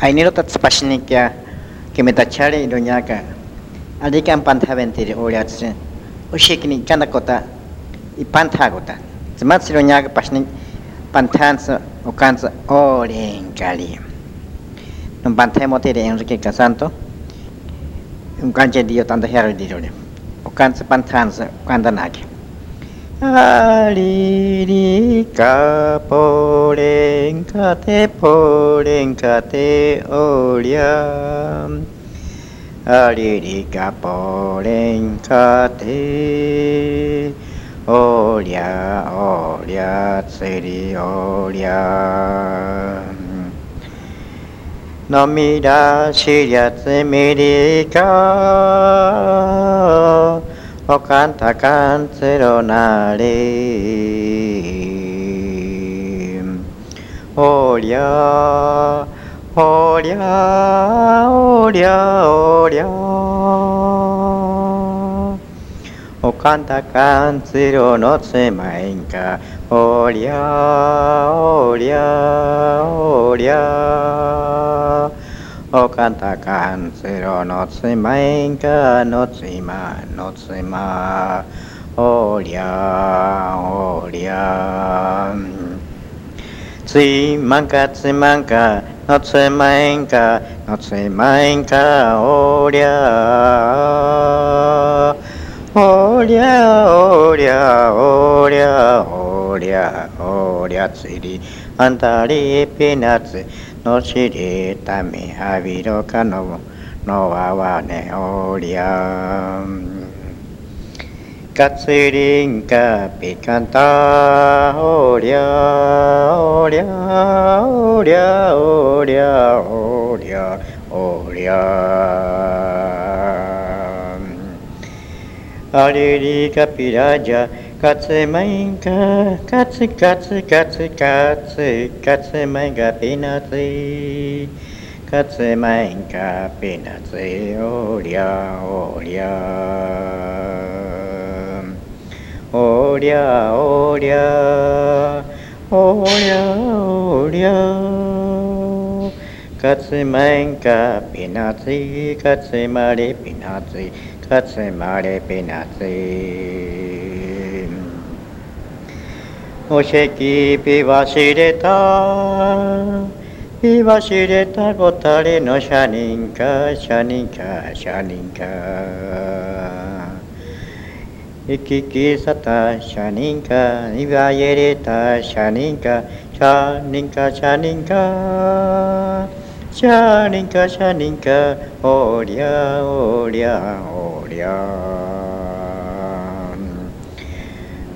Айнирота спашникя кеметачаре и дуняка. Аликам пантхавентири уляцы. Ушикни чанакота и пантхагута. Смаци дуняка пашник пантханца уканца оленкали. Нум пантхемотири Энрике Касанто. Уканче дио тандахяры дироли. Уканца пантханца уканданаки. アリリカポレンカテポレンカテオリアアリリカポレンカテ。オリアオリアツリオリャ飲み出しりゃつみりか。ポカンタカンツロナリ。おりゃおりゃおりゃおりゃおかんたかんつろのつまいんか。おりゃおりゃおりゃおかたかんせろのつまえんかのつまのつまおりゃおりゃついまんかつまんかのつまえんかのつまえんかおりゃおりゃおりゃおりゃおりゃおりゃつりアンタリーピーナツのしりたみはびろかののわわねおりゃガツリンカピカンタおりゃおりゃおりゃおりゃおりゃおりゃアリリカピラジャガツマインがガツガツガツガツガツマインピナッツガツマインがピナツおりゃおりゃおりゃおりゃおりゃおりゃガツマインピナッツガツマリピナッツガツマリピナツおせきびわしれた。びわしれたごたりのしゃにんかしゃにんかしゃにんか。いききさたしゃにんかいわゆれたしゃにんかしゃにんかしゃにんか。しゃにんかしゃにんかおりゃおりゃおりゃ。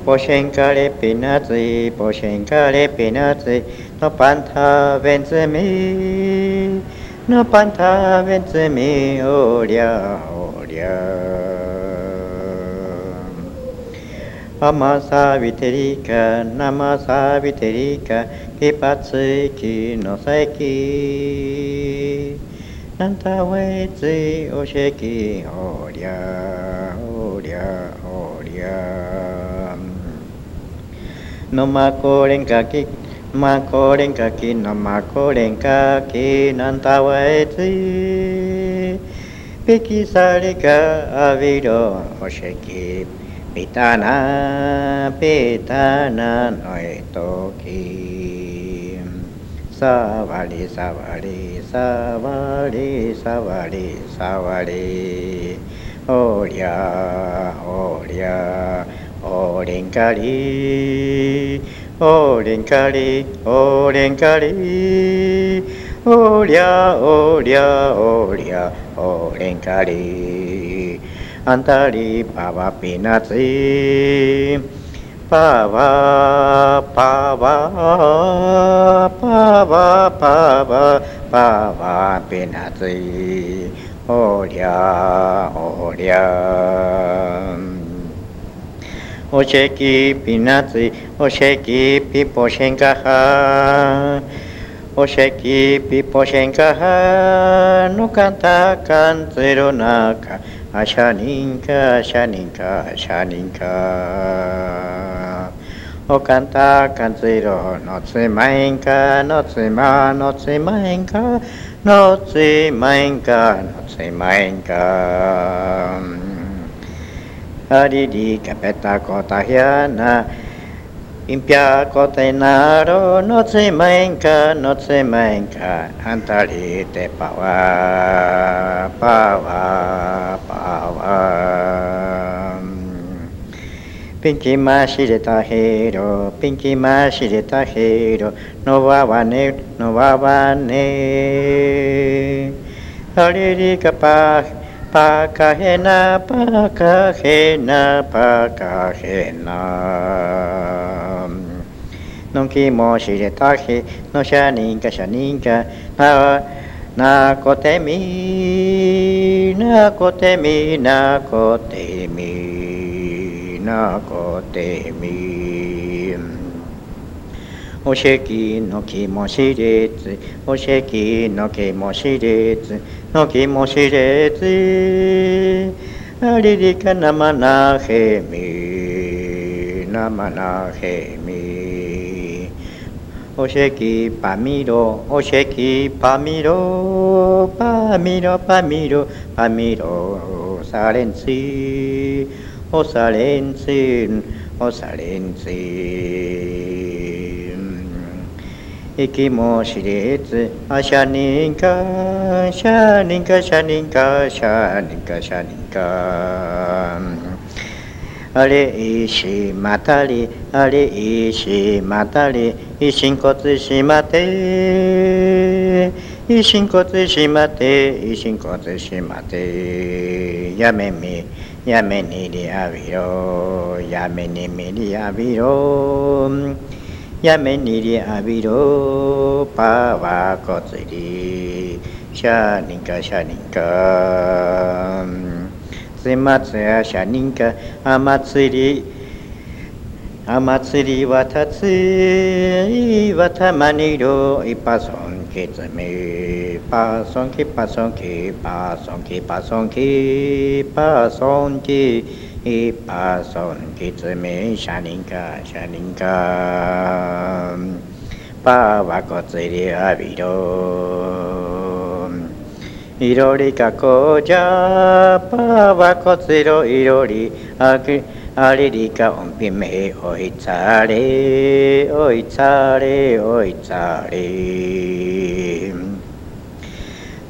Poświęcali pinacy, poświęcali pinacy, no panta więcej mi, no panta więcej mi, olia, olia. Ama saviterika, nama saviterika, kipatsuki no seki, nanta wetsi o sheki, olia, olia. のまこれんかきまこれんかきのまこれんかきなんたわえつペキサリカアビロおしきピタナピタナのえとき。さわりさわりさわりさわりさわり。おりゃおりゃ Orinkari, Orinkari, Orinkari, Oria, Oria, Oria, Orinkari, Antari, Pava Pinatri, Pava, Pava, Pava, Pava, Pava Pinatri, Oria, Oria. Osheki Pinatsi, Osheki Piposhenkaha, Osheki Piposhenkaha, Nukanta Kanzero Naka, Ashaninka, Ashaninka, Ashaninka. Okanta Kanzero, no tsimainka, no Tsima, no tsimainka, no tsimainka, no tsimainka. のつまいんかのつまいんかありりかぺたこたひゃな Impia kote naro no tse mainka no tse mainka antari te pawa pawa pawa Pinki ma shireta hero pinki ma shireta hero no wa wa ne Pakajena, Pakajena, Pakajena. Nunki mo shiretaji, no shaninka, shaninka, na, na kotemi, na kotemi, na kotemi, na kotemi. おしきのきもしれつおしきのきもしれつのきもしれつありりかなまなへみなまなへみ。おしきパミロおしきパミロパミロパミロパミロサレンシおサレンシおサレンシ息もしれつあしゃにんかしゃにんかしゃにんかしゃにんかしゃにんかあれいしまたりあれいしまたりいしんこつしまていしんこつしまていしんこつしまて。やめみやめにりあびろやめにみりあびろ。やめにりあびろパワコツリシャニンカシャニンカ。せまつやしゃにんかあまつり。あまつりわたつ。いわたまにろいぱそんきつみぱそんきぱそんきぱそんきぱそんきぱそんきいぱそんきつみしゃにんかしゃにんかぱわこつりあびろいろりかこじゃぱわこつろいろりあきありりかおんぴめおいつれおいつれおいつれ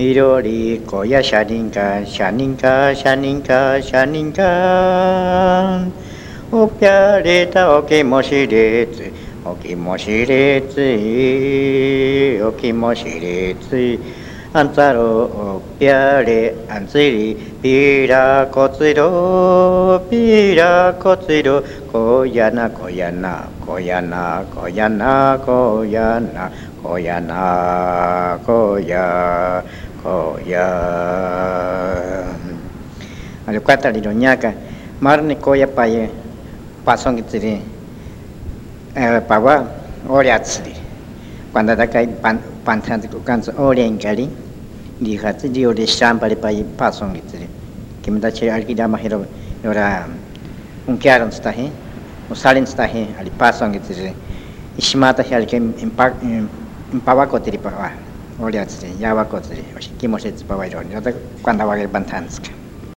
おいつれぱわこつろおいつれおいつれありりかおんぺみぱこきパ koya ada kata di dunia kan marni koya paye pasong itu ni eh pawa oriat sendiri. Cuando da kai pan pantan tu kan so orien kali di hati di ore sampai paye pasong itu ni. Kita dah cari alki dah mahir ora unkiaran stahe usalin stahe ali pasong itu ni. Ishmata hal kem impak impawa koteri pawa 我俩之间，亚瓦国之间，我是寂寞些，只把外头，你晓得管他外个半摊子。